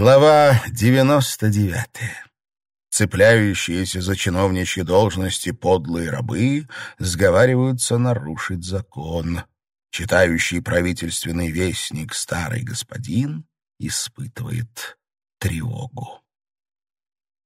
Глава 99. Цепляющиеся за чиновничьи должности подлые рабы сговариваются нарушить закон. Читающий правительственный вестник старый господин испытывает тревогу.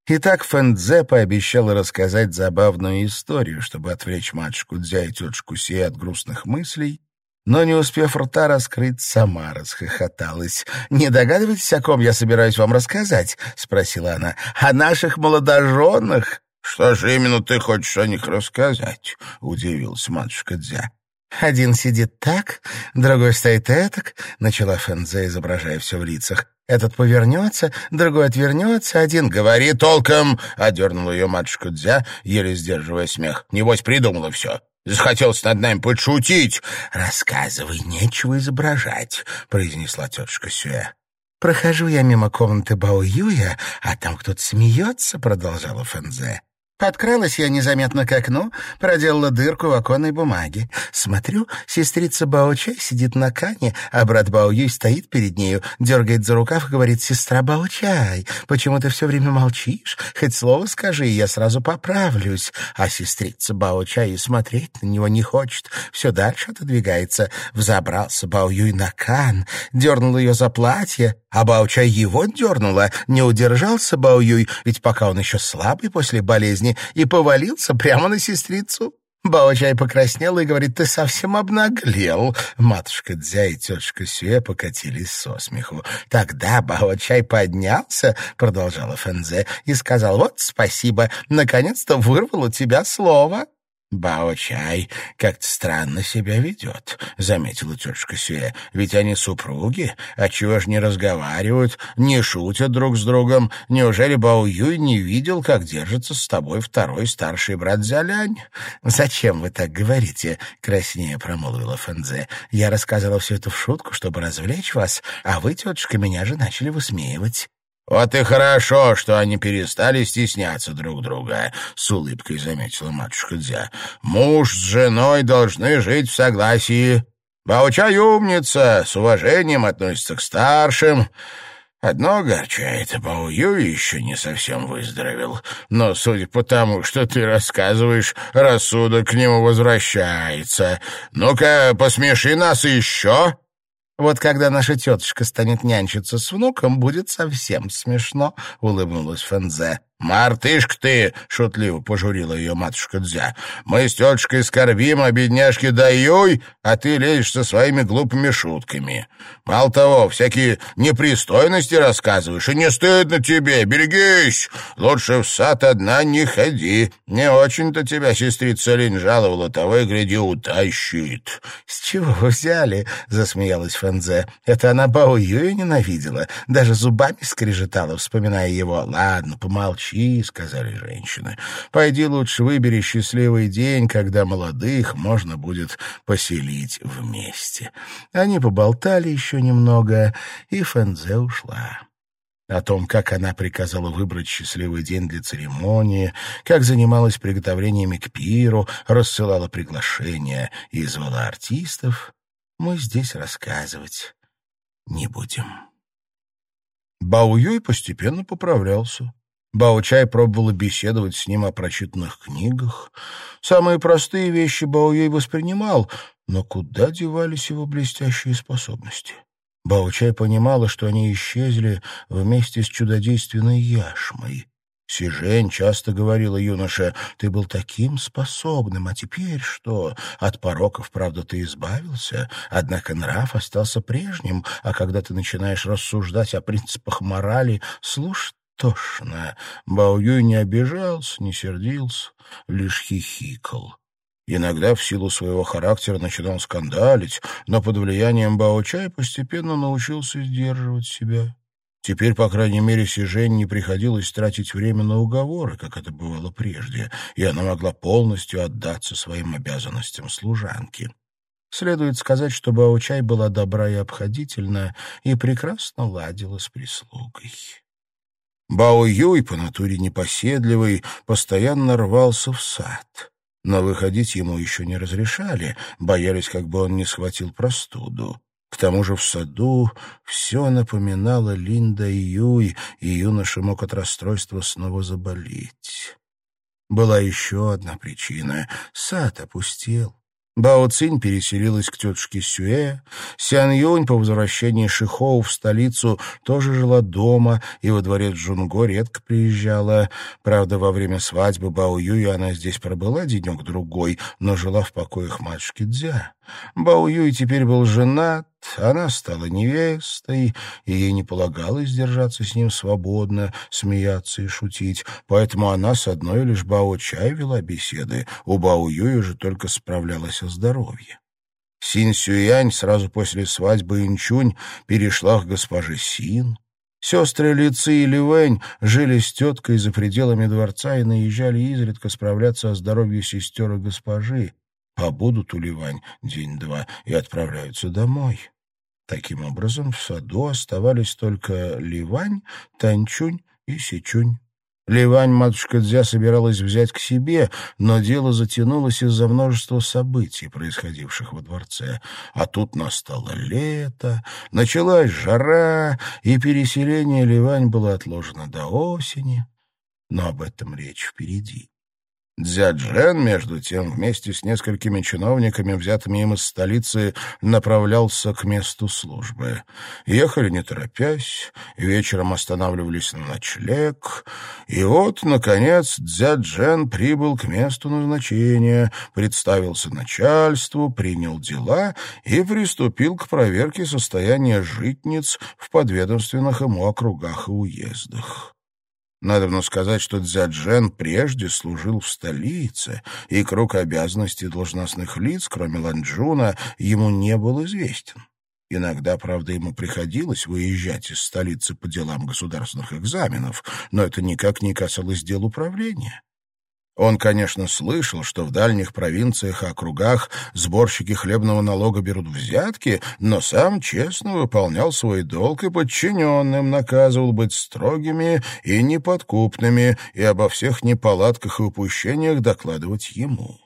Итак, Фэнзе пообещала рассказать забавную историю, чтобы отвлечь матушку Дзя и тетушку Се от грустных мыслей, но, не успев рта раскрыть, сама расхохоталась. «Не догадываетесь, о ком я собираюсь вам рассказать?» — спросила она. «О наших молодоженах». «Что же именно ты хочешь о них рассказать?» — удивился матушка Дзя. «Один сидит так, другой стоит этак», — начала Фэнзе, изображая все в лицах. «Этот повернется, другой отвернется, один...» «Говори толком!» — одернула ее матушка Дзя, еле сдерживая смех. «Небось, придумала все. Захотелось над нами подшутить. Рассказывай, нечего изображать, произнесла тетушка Сюэ. Прохожу я мимо комнаты Бао Юя, а там кто-то смеется, продолжала Фэнзе. Подкралась я незаметно к окну, проделала дырку в оконной бумаге. Смотрю, сестрица Бао-Чай сидит на кане, а брат Бао-Юй стоит перед нею, дергает за рукав и говорит, «Сестра Бао-Чай, почему ты все время молчишь? Хоть слово скажи, я сразу поправлюсь». А сестрица Бао-Чай и смотреть на него не хочет, все дальше отодвигается. Взобрался Бао-Юй на кан, дернул ее за платье, а Бао-Чай его дернула. Не удержался Бао-Юй, ведь пока он еще слабый после болезни, и повалился прямо на сестрицу. Бао-чай покраснела и говорит, ты совсем обнаглел. Матушка Дзя и тетушка Сюэ покатились со смеху. Тогда Бао-чай поднялся, продолжала Фэнзе, и сказал, вот спасибо, наконец-то вырвал у тебя слово. «Бао-чай как-то странно себя ведет», — заметила тетушка Сюэ. «Ведь они супруги, а чего ж не разговаривают, не шутят друг с другом? Неужели Бао-юй не видел, как держится с тобой второй старший брат Зялянь?» «Зачем вы так говорите?» — краснее промолвила Фэнзе. «Я рассказала все это в шутку, чтобы развлечь вас, а вы, тетушка, меня же начали высмеивать». «Вот и хорошо, что они перестали стесняться друг друга», — с улыбкой заметила матушка Дзя. «Муж с женой должны жить в согласии. Баучай умница, с уважением относится к старшим». Одно огорчает, Баую еще не совсем выздоровел. Но, судя по тому, что ты рассказываешь, рассудок к нему возвращается. Ну-ка, посмеши нас еще!» «Вот когда наша тетушка станет нянчиться с внуком, будет совсем смешно», — улыбнулась Фэнзе. «Мартышка ты!» — шутливо пожурила ее матушка Дзя. «Мы с тетушкой скорбим о бедняжке Даюй, а ты лезешь со своими глупыми шутками. Мало того, всякие непристойности рассказываешь, и не стыдно тебе, берегись! Лучше в сад одна не ходи. Не очень-то тебя сестрица Линь жаловала, того и гляди утащит». «С чего вы взяли?» — засмеялась Фэнзе. «Это она Бао Юя ненавидела, даже зубами скрежетала, вспоминая его. Ладно, помолчи» молчи», — сказали женщины. «Пойди лучше выбери счастливый день, когда молодых можно будет поселить вместе». Они поболтали еще немного, и Фэнзе ушла о том, как она приказала выбрать счастливый день для церемонии, как занималась приготовлениями к пиру, рассылала приглашения и звала артистов, мы здесь рассказывать не будем. Бао Юй постепенно поправлялся. Бао-Чай пробовала беседовать с ним о прочитанных книгах. Самые простые вещи Бао-Юй воспринимал, но куда девались его блестящие способности? Бао-Чай понимала, что они исчезли вместе с чудодейственной яшмой. Сижень часто говорила юноше, «Ты был таким способным, а теперь что? От пороков, правда, ты избавился, однако нрав остался прежним, а когда ты начинаешь рассуждать о принципах морали, слушай тошно. Бао Юй не обижался, не сердился, лишь хихикал. Иногда в силу своего характера начинал скандалить, но под влиянием Бао Чай постепенно научился сдерживать себя. Теперь, по крайней мере, Сижень не приходилось тратить время на уговоры, как это бывало прежде, и она могла полностью отдаться своим обязанностям служанки. Следует сказать, что Баучай была добра и обходительна и прекрасно ладила с прислугой. Бао Юй, по натуре непоседливый, постоянно рвался в сад. Но выходить ему еще не разрешали, боялись, как бы он не схватил простуду. К тому же в саду все напоминало Линда и Юй, и юноша мог от расстройства снова заболеть. Была еще одна причина — сад опустел. Бао Цинь переселилась к тетушке Сюэ. Сян Юнь по возвращении Шихоу в столицу тоже жила дома и во дворец Джунго редко приезжала. Правда, во время свадьбы Бао Юй она здесь пробыла денек-другой, но жила в покоях матушки Дзя. Бао Юй теперь был женат, она стала невестой, и ей не полагалось держаться с ним свободно, смеяться и шутить, поэтому она с одной лишь Бао Чай вела беседы, у Бао Юй уже только справлялась о здоровье. Син Сюянь сразу после свадьбы Инчунь перешла к госпоже Син. Сестры Лици и Ливэнь жили с теткой за пределами дворца и наезжали изредка справляться о здоровье сестер и госпожи. Побудут у Ливань день-два и отправляются домой. Таким образом, в саду оставались только Ливань, Танчунь и Сичунь. Ливань матушка Дзя собиралась взять к себе, но дело затянулось из-за множества событий, происходивших во дворце. А тут настало лето, началась жара, и переселение Ливань было отложено до осени. Но об этом речь впереди. Дзяджен, между тем, вместе с несколькими чиновниками, взятыми им из столицы, направлялся к месту службы. Ехали не торопясь, вечером останавливались на ночлег, и вот, наконец, Дзяджен прибыл к месту назначения, представился начальству, принял дела и приступил к проверке состояния житниц в подведомственных ему округах и уездах. Надо сказать, что Дзяджен прежде служил в столице, и круг обязанностей должностных лиц, кроме Ланчжуна, ему не был известен. Иногда, правда, ему приходилось выезжать из столицы по делам государственных экзаменов, но это никак не касалось дел управления. Он, конечно, слышал, что в дальних провинциях и округах сборщики хлебного налога берут взятки, но сам честно выполнял свой долг и подчиненным наказывал быть строгими и неподкупными и обо всех неполадках и упущениях докладывать ему.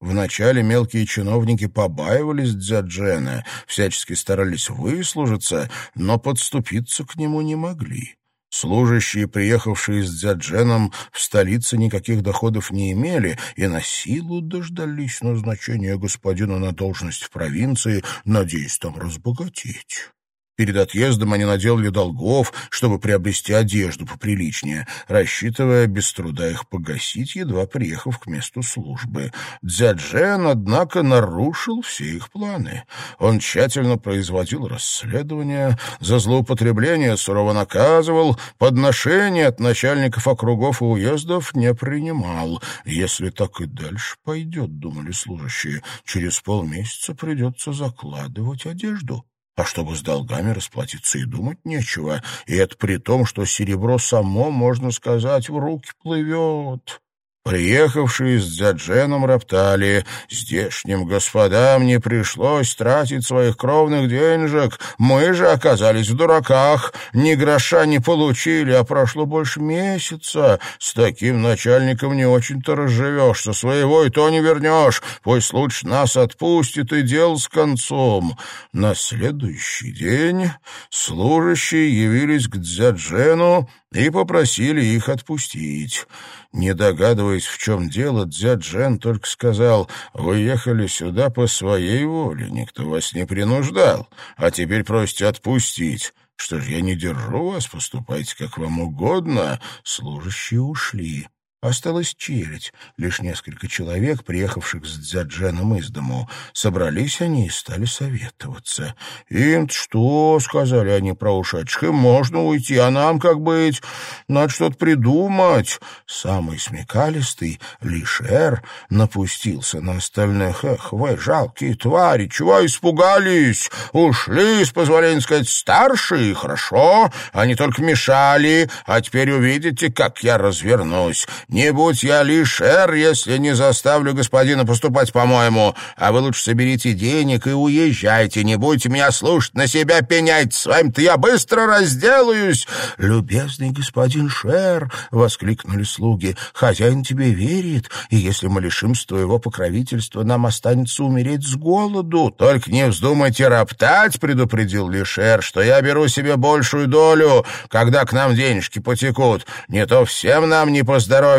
Вначале мелкие чиновники побаивались Дзяджена, всячески старались выслужиться, но подступиться к нему не могли. Служащие, приехавшие с Дзядженом, в столице никаких доходов не имели и на силу дождались назначения господина на должность в провинции, надеясь там разбогатеть. Перед отъездом они наделали долгов, чтобы приобрести одежду поприличнее, рассчитывая без труда их погасить, едва приехав к месту службы. Дзяджен, однако, нарушил все их планы. Он тщательно производил расследование, за злоупотребление сурово наказывал, подношения от начальников округов и уездов не принимал. Если так и дальше пойдет, думали служащие, через полмесяца придется закладывать одежду. А чтобы с долгами расплатиться и думать нечего. И это при том, что серебро само, можно сказать, в руки плывет. Приехавшие с Дзядженом роптали. Здешним господам не пришлось тратить своих кровных денежек. Мы же оказались в дураках. Ни гроша не получили, а прошло больше месяца. С таким начальником не очень-то разживешь. Со своего и то не вернешь. Пусть лучше нас отпустит и дел с концом. На следующий день служащие явились к Дзяджену и попросили их отпустить. Не догадываясь, в чем дело, дядь Жен только сказал, «Вы ехали сюда по своей воле, никто вас не принуждал, а теперь просите отпустить». Что ж, я не держу вас, поступайте как вам угодно. Служащие ушли. Осталась челядь, лишь несколько человек, приехавших с Дзядженом из дому. Собрались они и стали советоваться. «Им что?» — сказали они про ушедших. «Им можно уйти, а нам как быть? Надо что-то придумать». Самый смекалистый, Лишер, напустился на остальных. «Эх, вы, жалкие твари, чего испугались? Ушли, с позволения сказать, старшие, хорошо. Они только мешали, а теперь увидите, как я развернусь». Не будь я лишь эр, если не заставлю господина поступать по-моему. А вы лучше соберите денег и уезжайте. Не будете меня слушать, на себя пенять. С вами-то я быстро разделаюсь. Любезный господин Шер, — воскликнули слуги, — хозяин тебе верит, и если мы лишимся твоего покровительства, нам останется умереть с голоду. Только не вздумайте роптать, — предупредил Лишер, — что я беру себе большую долю, когда к нам денежки потекут. Не то всем нам не поздоровится.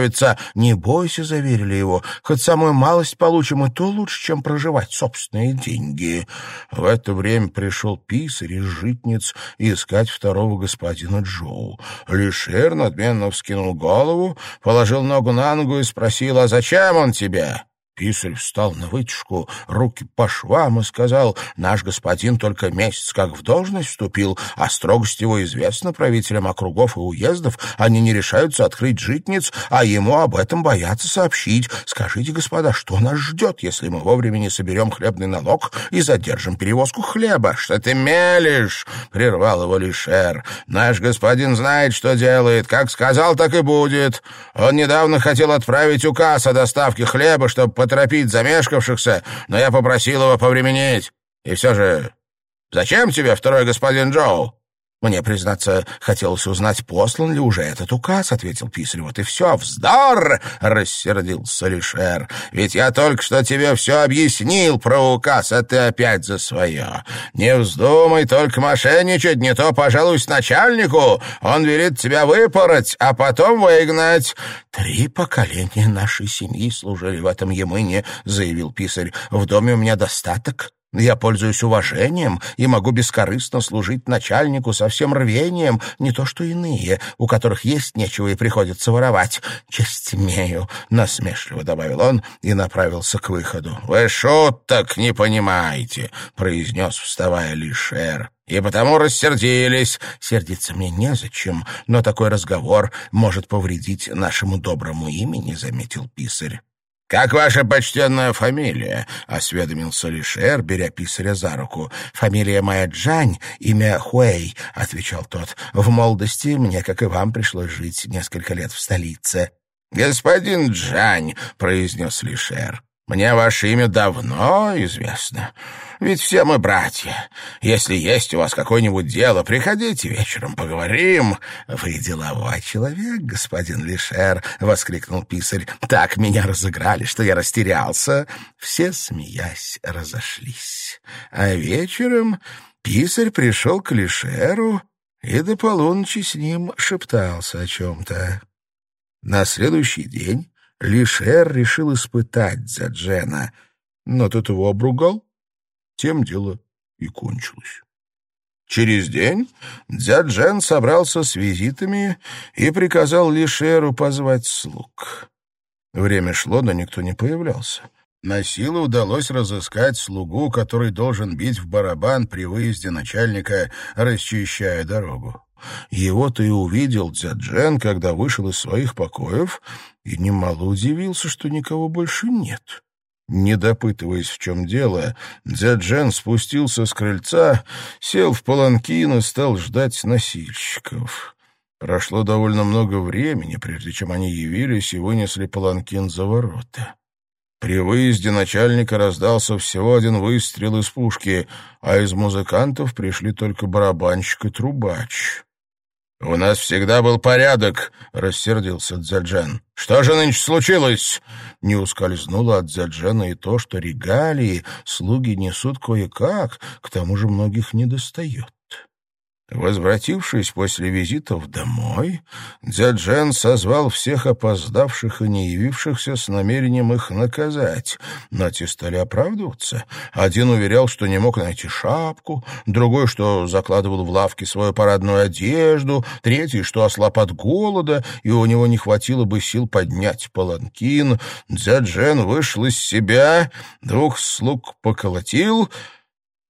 Не бойся, — заверили его, — хоть самую малость получим, и то лучше, чем проживать собственные деньги. В это время пришел писарь из житниц искать второго господина Джоу. Лишер надменно вскинул голову, положил ногу на ногу и спросил, а зачем он тебе? Писарь встал на вытяжку, руки по швам и сказал, «Наш господин только месяц как в должность вступил, а строгость его известна правителям округов и уездов. Они не решаются открыть житниц, а ему об этом боятся сообщить. Скажите, господа, что нас ждет, если мы вовремя не соберем хлебный налог и задержим перевозку хлеба?» «Что ты мелешь?» — прервал его Лишер. «Наш господин знает, что делает. Как сказал, так и будет. Он недавно хотел отправить указ о доставке хлеба, чтобы поторопить замешкавшихся, но я попросил его повременить. И все же, зачем тебе второй господин Джоу?» «Мне, признаться, хотелось узнать, послан ли уже этот указ», — ответил писарь. «Вот и все, вздор!» — рассердился Лишер. «Ведь я только что тебе все объяснил про указ, а ты опять за свое. Не вздумай только мошенничать, не то пожалуюсь начальнику. Он велит тебя выпороть, а потом выгнать». «Три поколения нашей семьи служили в этом Емыне», — заявил писарь. «В доме у меня достаток». Я пользуюсь уважением и могу бескорыстно служить начальнику со всем рвением, не то что иные, у которых есть нечего и приходится воровать. Честь имею, — насмешливо добавил он и направился к выходу. — Вы шуток не понимаете, — произнес, вставая Лишер. И потому рассердились. Сердиться мне незачем, но такой разговор может повредить нашему доброму имени, — заметил писарь. «Как ваша почтенная фамилия?» — осведомился Лишер, беря писаря за руку. «Фамилия моя Джань, имя Хуэй», — отвечал тот. «В молодости мне, как и вам, пришлось жить несколько лет в столице». «Господин Джань», — произнес Лишер, мне ваше имя давно известно. Ведь все мы братья. Если есть у вас какое-нибудь дело, приходите вечером, поговорим». «Вы деловой человек, господин Лишер», — воскликнул писарь. «Так меня разыграли, что я растерялся». Все, смеясь, разошлись. А вечером писарь пришел к Лишеру и до полуночи с ним шептался о чем-то. На следующий день Лишер решил испытать Дзяджена, но тот его обругал. Тем дело и кончилось. Через день Дзяджен собрался с визитами и приказал Лишеру позвать слуг. Время шло, но никто не появлялся. На силу удалось разыскать слугу, который должен бить в барабан при выезде начальника, расчищая дорогу. Его-то и увидел Дзяджен, когда вышел из своих покоев, и немало удивился, что никого больше нет. Не допытываясь, в чем дело, Дзяджен спустился с крыльца, сел в паланкин и стал ждать носильщиков. Прошло довольно много времени, прежде чем они явились и вынесли паланкин за ворота. При выезде начальника раздался всего один выстрел из пушки, а из музыкантов пришли только барабанщик и трубач. «У нас всегда был порядок», — рассердился Дзяджен. «Что же нынче случилось?» Не ускользнуло от Дзяджена и то, что регалии слуги несут кое-как, к тому же многих недостает. Возвратившись после визитов домой, Дзяджен созвал всех опоздавших и не явившихся с намерением их наказать, но те стали оправдываться. Один уверял, что не мог найти шапку, другой, что закладывал в лавке свою парадную одежду, третий, что ослаб от голода, и у него не хватило бы сил поднять паланкин. Дзяджен вышел из себя, двух слуг поколотил,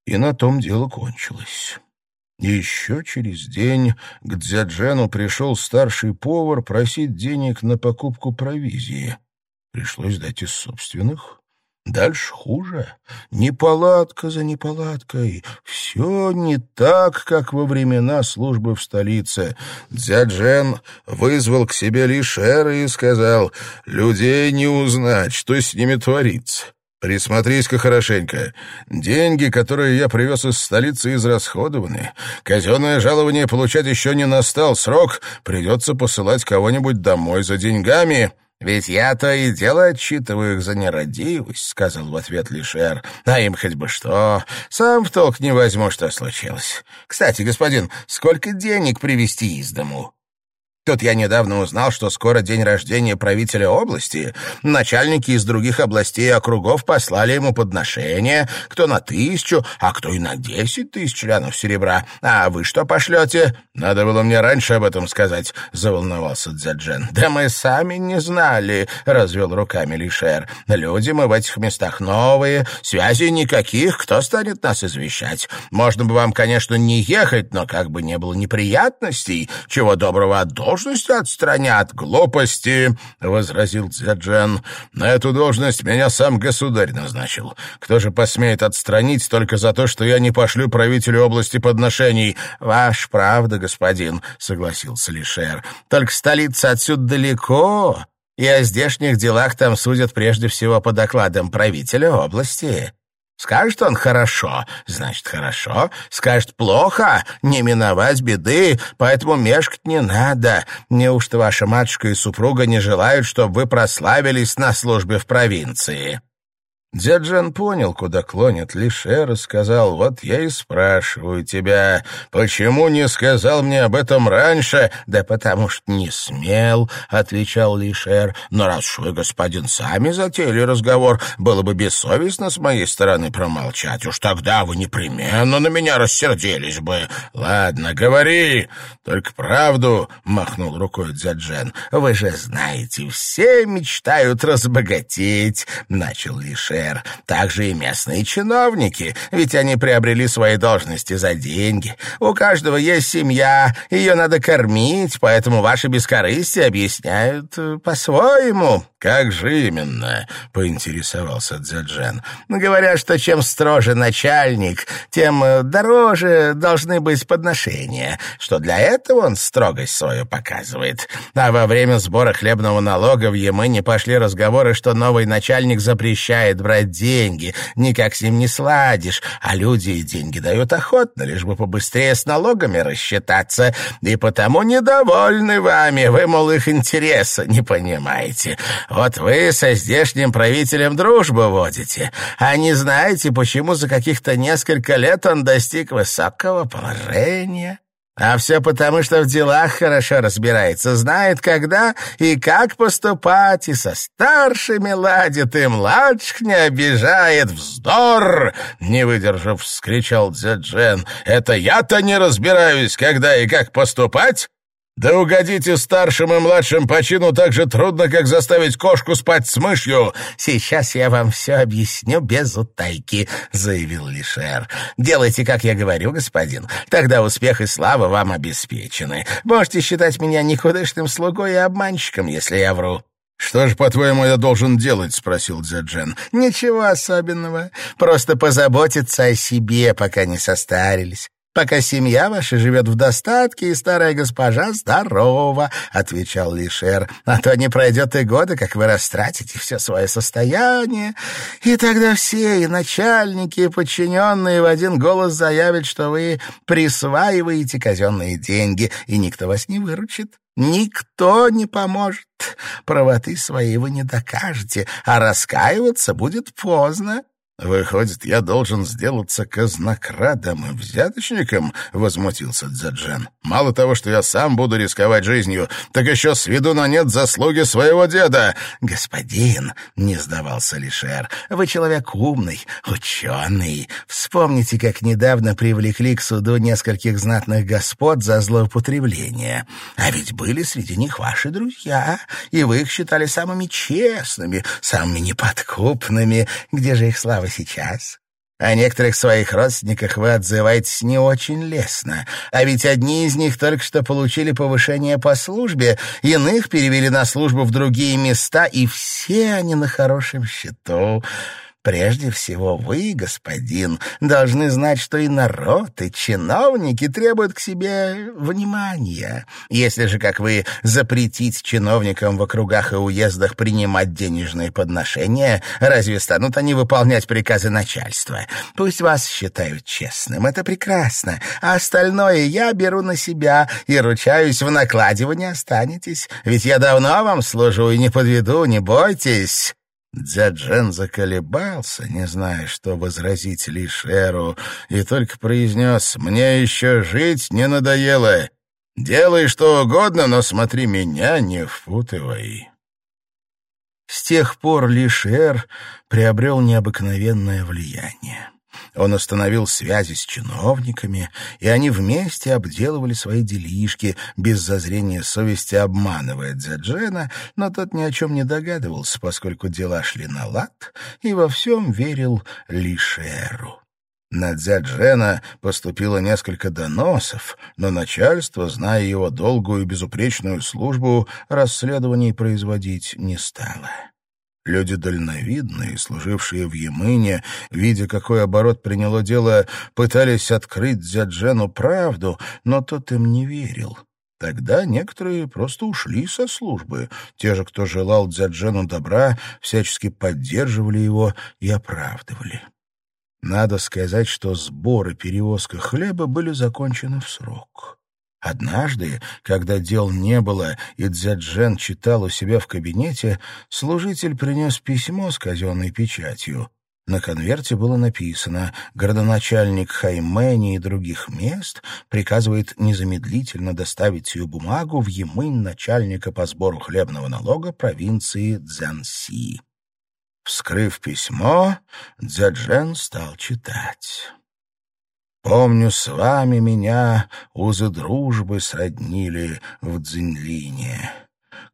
и на том дело кончилось. Еще через день к Дзяджену пришел старший повар просить денег на покупку провизии. Пришлось дать из собственных. Дальше хуже. Неполадка за неполадкой. Все не так, как во времена службы в столице. Дзяджен вызвал к себе Лишера и сказал, «Людей не узнать, что с ними творится». Присмотрись-ка хорошенько. Деньги, которые я привез из столицы, израсходованы. Казенное жалование получать еще не настал срок. Придется посылать кого-нибудь домой за деньгами. «Ведь я то и дело отчитываю их за нерадивость», — сказал в ответ Лишер. «А им хоть бы что. Сам в толк не возьму, что случилось. Кстати, господин, сколько денег привезти из дому?» Тут я недавно узнал, что скоро день рождения правителя области. Начальники из других областей и округов послали ему подношения, кто на тысячу, а кто и на десять тысяч лянов серебра. А вы что пошлете? Надо было мне раньше об этом сказать, — заволновался Дзяджен. Да мы сами не знали, — развел руками Лишер. Люди мы в этих местах новые, связей никаких, кто станет нас извещать? Можно бы вам, конечно, не ехать, но как бы не было неприятностей, чего доброго от отстранят. Глупости, — возразил Дзяджен. На эту должность меня сам государь назначил. Кто же посмеет отстранить только за то, что я не пошлю правителю области подношений? Ваш правда, господин, — согласился Лишер. Только столица отсюда далеко, и о здешних делах там судят прежде всего по докладам правителя области. Скажет он «хорошо», значит «хорошо», скажет «плохо», не миновать беды, поэтому мешкать не надо. Неужто ваша матушка и супруга не желают, чтобы вы прославились на службе в провинции?» Дяджан понял, куда клонит Лишер, и сказал, «Вот я и спрашиваю тебя, почему не сказал мне об этом раньше?» «Да потому что не смел», — отвечал Лишер. «Но раз уж вы, господин, сами затеяли разговор, было бы бессовестно с моей стороны промолчать. Уж тогда вы непременно на меня рассердились бы. Ладно, говори, только правду», — махнул рукой Дзяджен. «Вы же знаете, все мечтают разбогатеть», — начал Лишер СССР, также и местные чиновники, ведь они приобрели свои должности за деньги. У каждого есть семья, ее надо кормить, поэтому ваши бескорыстие объясняют э, по-своему. «Как же именно?» — поинтересовался Дзяджен. «Говорят, что чем строже начальник, тем э, дороже должны быть подношения, что для этого он строгость свою показывает. А во время сбора хлебного налога в Емыне пошли разговоры, что новый начальник запрещает брать деньги, никак с ним не сладишь, а люди и деньги дают охотно, лишь бы побыстрее с налогами рассчитаться, и потому недовольны вами, вы, мол, их интереса не понимаете». Вот вы со здешним правителем дружбу водите, а не знаете, почему за каких-то несколько лет он достиг высокого положения. А все потому, что в делах хорошо разбирается, знает, когда и как поступать, и со старшими ладит, и младших не обижает. Вздор! Не выдержав, вскричал Дзяджен. Это я-то не разбираюсь, когда и как поступать? Да угодите старшим и младшим по чину так же трудно, как заставить кошку спать с мышью. Сейчас я вам все объясню без утайки, заявил Лишер. Делайте, как я говорю, господин. Тогда успех и слава вам обеспечены. Можете считать меня никудышным слугой и обманщиком, если я вру. «Что же, по-твоему, я должен делать?» — спросил Дзяджен. «Ничего особенного. Просто позаботиться о себе, пока не состарились пока семья ваша живет в достатке, и старая госпожа здорова», — отвечал Лишер. «А то не пройдет и года, как вы растратите все свое состояние, и тогда все, и начальники, и подчиненные в один голос заявят, что вы присваиваете казенные деньги, и никто вас не выручит». Никто не поможет. Правоты своей вы не докажете, а раскаиваться будет поздно. «Выходит, я должен сделаться казнокрадом и взяточником?» — возмутился Дзаджан. «Мало того, что я сам буду рисковать жизнью, так еще сведу на нет заслуги своего деда!» «Господин!» — не сдавался Лишер. «Вы человек умный, ученый. Вспомните, как недавно привлекли к суду нескольких знатных господ за злоупотребление. А ведь были среди них ваши друзья, и вы их считали самыми честными, самыми неподкупными. Где же их слава сейчас. О некоторых своих родственниках вы отзываетесь не очень лестно, а ведь одни из них только что получили повышение по службе, иных перевели на службу в другие места, и все они на хорошем счету. Прежде всего вы, господин, должны знать, что и народ, и чиновники требуют к себе внимания. Если же, как вы, запретить чиновникам в округах и уездах принимать денежные подношения, разве станут они выполнять приказы начальства? Пусть вас считают честным, это прекрасно, а остальное я беру на себя и ручаюсь, в накладе вы не останетесь, ведь я давно вам служу и не подведу, не бойтесь». Дзяджен заколебался, не зная, что возразить Лишеру, и только произнес «Мне еще жить не надоело. Делай что угодно, но смотри меня, не впутывай». С тех пор Лишер приобрел необыкновенное влияние. Он установил связи с чиновниками, и они вместе обделывали свои делишки, без зазрения совести обманывая Дзяджена, но тот ни о чем не догадывался, поскольку дела шли на лад, и во всем верил Лишеру. На Дзяджена поступило несколько доносов, но начальство, зная его долгую и безупречную службу, расследований производить не стало. Люди дальновидные, служившие в Емыне, видя, какой оборот приняло дело, пытались открыть Дзяджену правду, но тот им не верил. Тогда некоторые просто ушли со службы. Те же, кто желал Дзяджену добра, всячески поддерживали его и оправдывали. Надо сказать, что сбор и перевозка хлеба были закончены в срок. Однажды, когда дел не было, и Дзяджен читал у себя в кабинете, служитель принес письмо с казенной печатью. На конверте было написано «Городоначальник Хаймени и других мест приказывает незамедлительно доставить сию бумагу в Емынь начальника по сбору хлебного налога провинции Цзянси». Вскрыв письмо, Дзяджен стал читать. Помню, с вами меня узы дружбы сроднили в Дзинлине.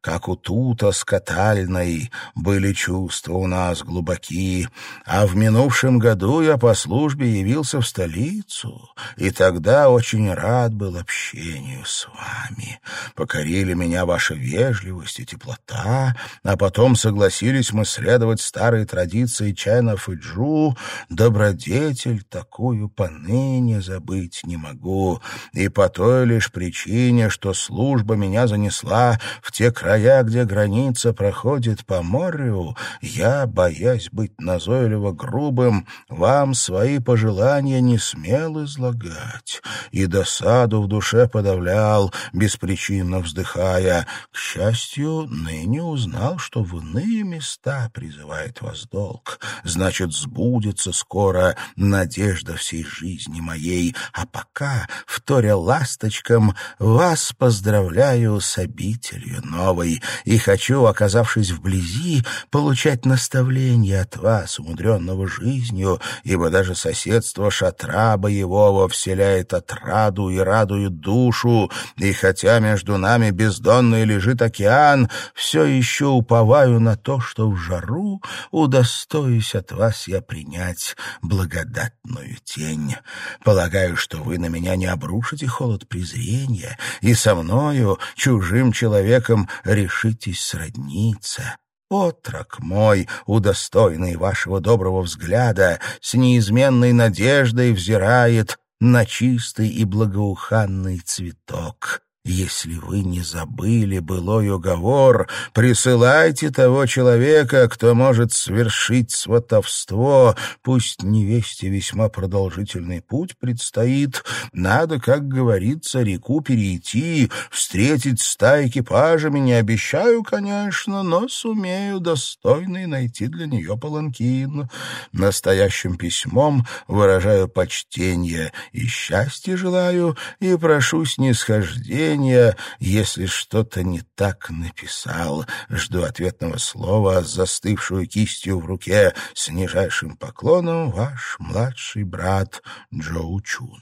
Как у тута скатальной были чувства у нас глубоки, а в минувшем году я по службе явился в столицу, и тогда очень рад был общению с вами. Покорили меня ваша вежливость и теплота, а потом согласились мы следовать старой традиции чайнов и джу, добродетель такую поныне забыть не могу, и по той лишь причине, что служба меня занесла в те края, края, где граница проходит по морю, я, боясь быть назойливо грубым, вам свои пожелания не смел излагать, и досаду в душе подавлял, беспричинно вздыхая. К счастью, ныне узнал, что в иные места призывает вас долг. Значит, сбудется скоро надежда всей жизни моей, а пока, вторя ласточкам, вас поздравляю с обителью новой собой и хочу, оказавшись вблизи, получать наставления от вас, умудренного жизнью, ибо даже соседство шатра боевого вселяет отраду и радует душу, и хотя между нами бездонный лежит океан, все еще уповаю на то, что в жару удостоюсь от вас я принять благодатную тень. Полагаю, что вы на меня не обрушите холод презрения, и со мною, чужим человеком, решитесь сродниться. Отрок мой, удостойный вашего доброго взгляда, с неизменной надеждой взирает на чистый и благоуханный цветок. Если вы не забыли былой уговор, присылайте того человека, кто может свершить сватовство. Пусть невесте весьма продолжительный путь предстоит. Надо, как говорится, реку перейти, встретить ста экипажами. Не обещаю, конечно, но сумею достойный найти для нее паланкин. Настоящим письмом выражаю почтение и счастье желаю, и прошу снисхождения извинения, если что-то не так написал. Жду ответного слова с застывшую кистью в руке. С нижайшим поклоном ваш младший брат Джоу Чун.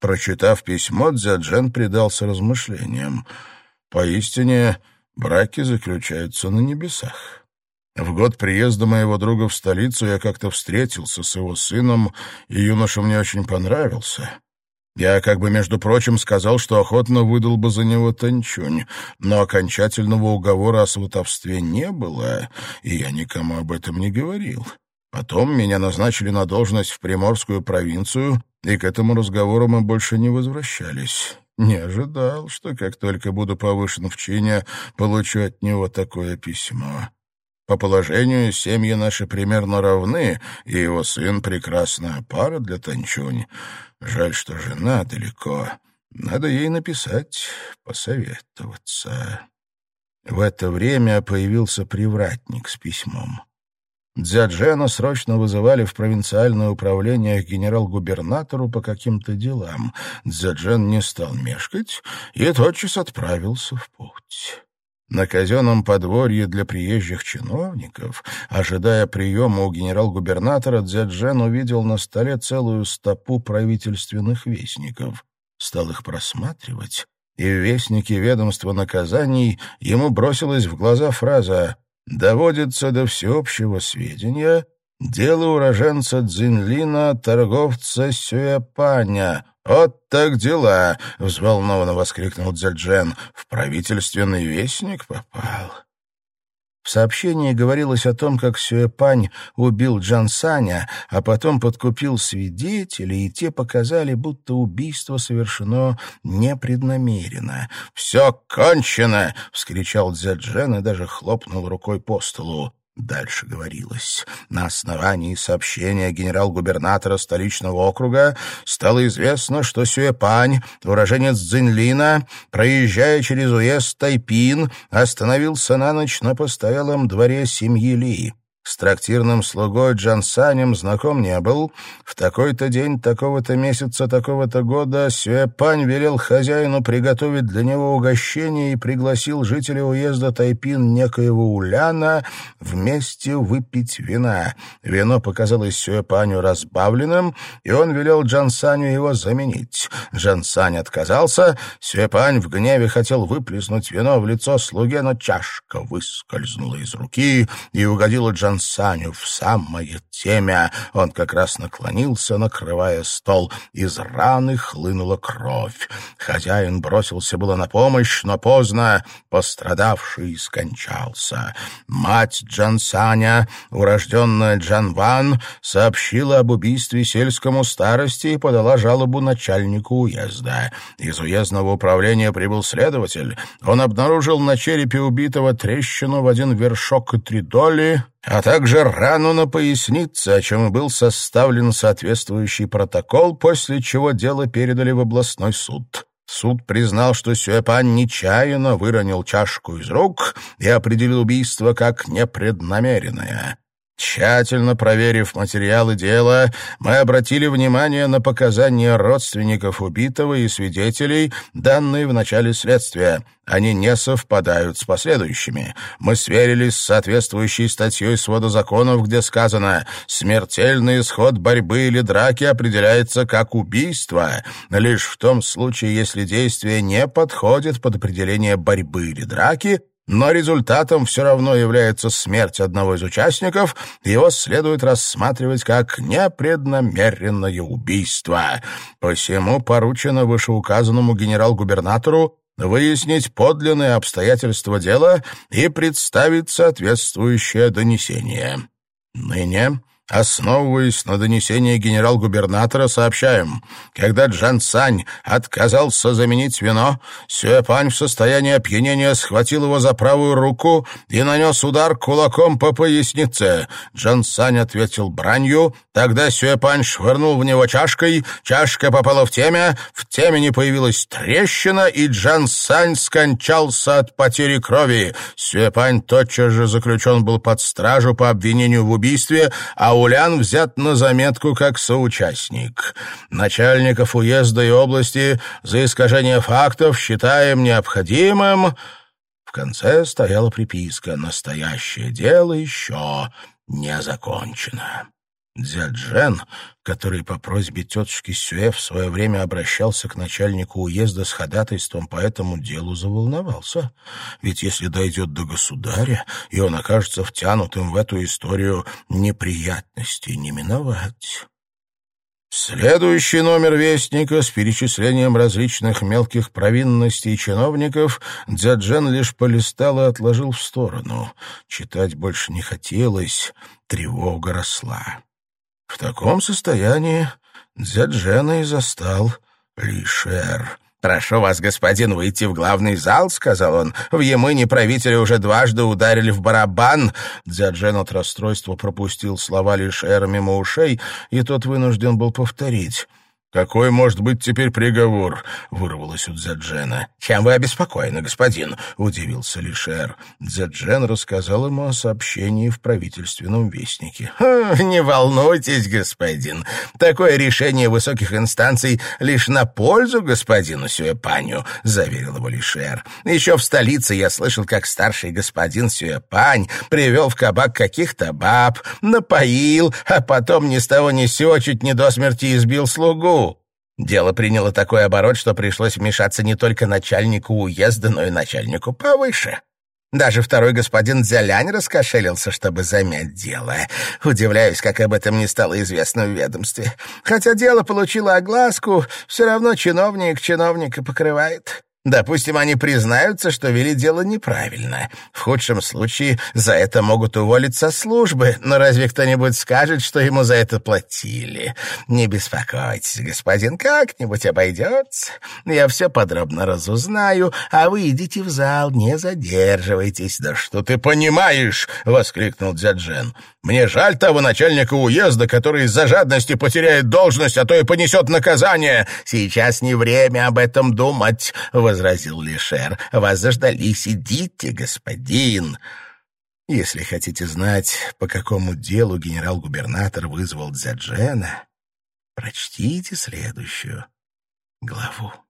Прочитав письмо, Дзяджен предался размышлениям. Поистине, браки заключаются на небесах. В год приезда моего друга в столицу я как-то встретился с его сыном, и юноша мне очень понравился. Я как бы, между прочим, сказал, что охотно выдал бы за него Танчунь, но окончательного уговора о сватовстве не было, и я никому об этом не говорил. Потом меня назначили на должность в Приморскую провинцию, и к этому разговору мы больше не возвращались. Не ожидал, что как только буду повышен в чине, получу от него такое письмо. По положению семьи наши примерно равны, и его сын — прекрасная пара для Танчунь. Жаль, что жена далеко. Надо ей написать, посоветоваться. В это время появился привратник с письмом. Дзяджена срочно вызывали в провинциальное управление генерал-губернатору по каким-то делам. Дзяджен не стал мешкать и тотчас отправился в путь. На казенном подворье для приезжих чиновников, ожидая приема у генерал-губернатора, Дзяджен увидел на столе целую стопу правительственных вестников. Стал их просматривать, и в вестнике ведомства наказаний ему бросилась в глаза фраза «Доводится до всеобщего сведения дело уроженца Цзинлина, торговца Сюэпаня, «Вот так дела!» — взволнованно воскликнул Дзяджен. «В правительственный вестник попал». В сообщении говорилось о том, как Сюэпань убил Джан Саня, а потом подкупил свидетелей, и те показали, будто убийство совершено непреднамеренно. «Все кончено!» — вскричал Дзяджен и даже хлопнул рукой по столу. Дальше говорилось. На основании сообщения генерал-губернатора столичного округа стало известно, что Сюэпань, уроженец Цзиньлина, проезжая через уезд Тайпин, остановился на ночь на постоялом дворе семьи Ли. С трактирным слугой Джан Санем знаком не был. В такой-то день, такого-то месяца, такого-то года Сюэпань велел хозяину приготовить для него угощение и пригласил жителей уезда Тайпин некоего Уляна вместе выпить вина. Вино показалось Сюэпаню разбавленным, и он велел Джан Саню его заменить. Джан Сань отказался, Сюэпань в гневе хотел выплеснуть вино в лицо слуге, но чашка выскользнула из руки и угодила Саню в самое темя. Он как раз наклонился, накрывая стол. Из раны хлынула кровь. Хозяин бросился было на помощь, но поздно. Пострадавший скончался. Мать Джан Саня, урожденная Джан Ван, сообщила об убийстве сельскому старости и подала жалобу начальнику уезда. Из уездного управления прибыл следователь. Он обнаружил на черепе убитого трещину в один вершок и три доли, а также рану на пояснице, о чем и был составлен соответствующий протокол, после чего дело передали в областной суд. Суд признал, что Сюэпан нечаянно выронил чашку из рук и определил убийство как непреднамеренное. Тщательно проверив материалы дела, мы обратили внимание на показания родственников убитого и свидетелей, данные в начале следствия. Они не совпадают с последующими. Мы сверились с соответствующей статьей свода законов, где сказано «смертельный исход борьбы или драки определяется как убийство, лишь в том случае, если действие не подходит под определение борьбы или драки, но результатом все равно является смерть одного из участников, его следует рассматривать как непреднамеренное убийство. Посему поручено вышеуказанному генерал-губернатору выяснить подлинные обстоятельства дела и представить соответствующее донесение. Ныне Основываясь на донесении генерал-губернатора, сообщаем, когда Джан Цань отказался заменить вино, Сюэпань в состоянии опьянения схватил его за правую руку и нанес удар кулаком по пояснице. Джан Цань ответил бранью, тогда Сюэпань швырнул в него чашкой, чашка попала в темя, в темени появилась трещина, и Джан Цань скончался от потери крови. Сюэпань тотчас же заключен был под стражу по обвинению в убийстве, а Улян взят на заметку как соучастник. Начальников уезда и области за искажение фактов считаем необходимым...» В конце стояла приписка «Настоящее дело еще не закончено». Дзяджен, который по просьбе тетушки Сюэ в свое время обращался к начальнику уезда с ходатайством по этому делу, заволновался. Ведь если дойдет до государя, и он окажется втянутым в эту историю, неприятностей не миновать. Следующий номер «Вестника» с перечислением различных мелких провинностей чиновников Дзяджен лишь полистал и отложил в сторону. Читать больше не хотелось, тревога росла. В таком состоянии Дзяджена и застал Лишер. «Прошу вас, господин, выйти в главный зал», — сказал он. «В Емыне правители уже дважды ударили в барабан». Дзяджен от расстройства пропустил слова Лишера мимо ушей, и тот вынужден был повторить. «Какой может быть теперь приговор?» — вырвалось у Дзяджена. «Чем вы обеспокоены, господин?» — удивился Лишер. Дзяджен рассказал ему о сообщении в правительственном вестнике. «Не волнуйтесь, господин. Такое решение высоких инстанций лишь на пользу господину Сюэпаню», — заверил его Лишер. «Еще в столице я слышал, как старший господин Сюэпань привел в кабак каких-то баб, напоил, а потом ни с того ни сего чуть не до смерти избил слугу. Дело приняло такой оборот, что пришлось вмешаться не только начальнику уезда, но и начальнику повыше. Даже второй господин Дзялянь раскошелился, чтобы замять дело. Удивляюсь, как об этом не стало известно в ведомстве. Хотя дело получило огласку, все равно чиновник чиновника покрывает. Допустим, они признаются, что вели дело неправильно. В худшем случае за это могут уволить со службы, но разве кто-нибудь скажет, что ему за это платили? Не беспокойтесь, господин, как-нибудь обойдется. Я все подробно разузнаю, а вы идите в зал, не задерживайтесь. «Да что ты понимаешь?» — воскликнул Дзяджен. «Мне жаль того начальника уезда, который из-за жадности потеряет должность, а то и понесет наказание. Сейчас не время об этом думать», возразил Лишер. «Вас заждались. Идите, господин!» Если хотите знать, по какому делу генерал-губернатор вызвал Дзяджена, прочтите следующую главу.